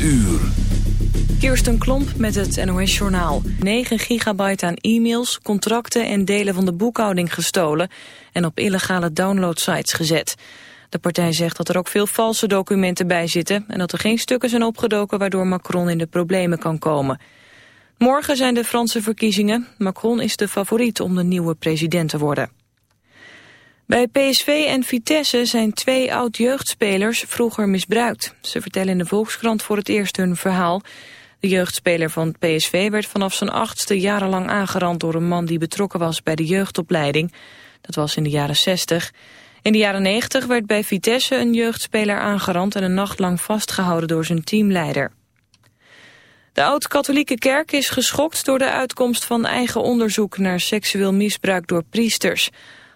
uur. Kirsten Klomp met het NOS-journaal. 9 gigabyte aan e-mails, contracten en delen van de boekhouding gestolen... en op illegale downloadsites gezet. De partij zegt dat er ook veel valse documenten bij zitten... en dat er geen stukken zijn opgedoken waardoor Macron in de problemen kan komen. Morgen zijn de Franse verkiezingen. Macron is de favoriet om de nieuwe president te worden. Bij PSV en Vitesse zijn twee oud-jeugdspelers vroeger misbruikt. Ze vertellen in de Volkskrant voor het eerst hun verhaal. De jeugdspeler van PSV werd vanaf zijn achtste jarenlang aangerand door een man die betrokken was bij de jeugdopleiding. Dat was in de jaren 60. In de jaren 90 werd bij Vitesse een jeugdspeler aangerand en een nacht lang vastgehouden door zijn teamleider. De oud-katholieke kerk is geschokt door de uitkomst van eigen onderzoek naar seksueel misbruik door priesters.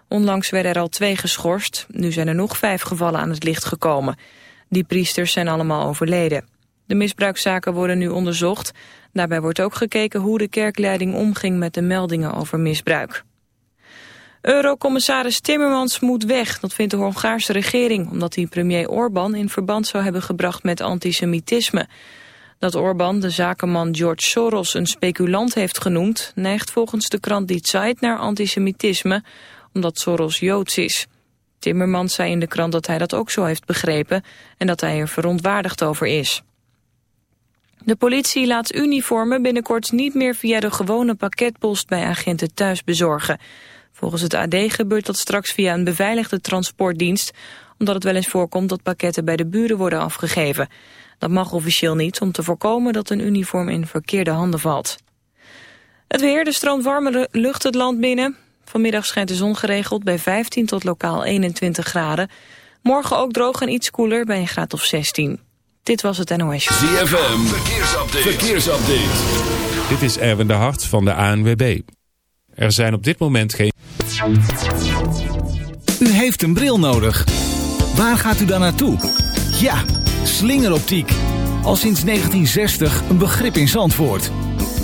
Onlangs werden er al twee geschorst, nu zijn er nog vijf gevallen aan het licht gekomen. Die priesters zijn allemaal overleden. De misbruikzaken worden nu onderzocht. Daarbij wordt ook gekeken hoe de kerkleiding omging met de meldingen over misbruik. Eurocommissaris Timmermans moet weg, dat vindt de Hongaarse regering... omdat hij premier Orbán in verband zou hebben gebracht met antisemitisme. Dat Orbán de zakenman George Soros een speculant heeft genoemd... neigt volgens de krant Die Zeit naar antisemitisme omdat Soros Joods is. Timmermans zei in de krant dat hij dat ook zo heeft begrepen en dat hij er verontwaardigd over is. De politie laat uniformen binnenkort niet meer via de gewone pakketpost bij agenten thuis bezorgen. Volgens het AD gebeurt dat straks via een beveiligde transportdienst, omdat het wel eens voorkomt dat pakketten bij de buren worden afgegeven. Dat mag officieel niet om te voorkomen dat een uniform in verkeerde handen valt. Het weer, de stroomt warme lucht het land binnen. Vanmiddag schijnt de zon geregeld bij 15 tot lokaal 21 graden. Morgen ook droog en iets koeler bij een graad of 16. Dit was het NOS. ZFM, verkeersupdate. verkeersupdate. Dit is Erwin de Hart van de ANWB. Er zijn op dit moment geen... U heeft een bril nodig. Waar gaat u dan naartoe? Ja, slingeroptiek. Al sinds 1960 een begrip in Zandvoort.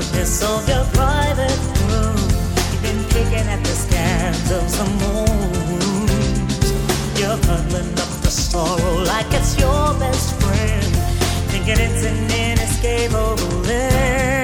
darkness of your private room. You've been picking at the scabs of the moon. You're cuddling up the sorrow like it's your best friend, thinking it's an inescapable end.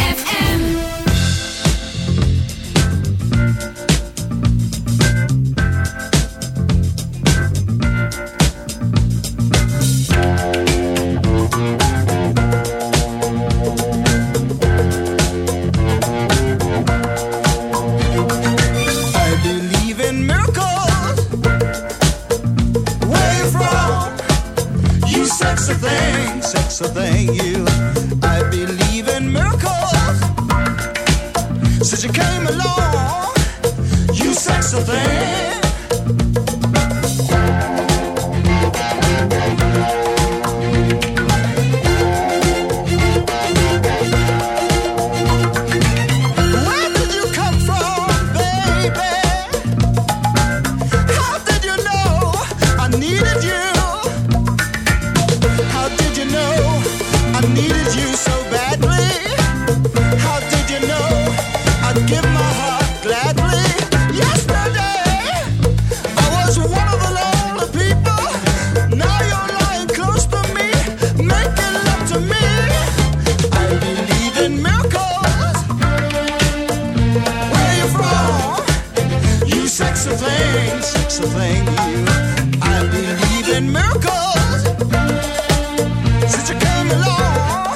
the law.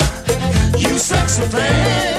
You sexy.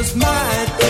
just might.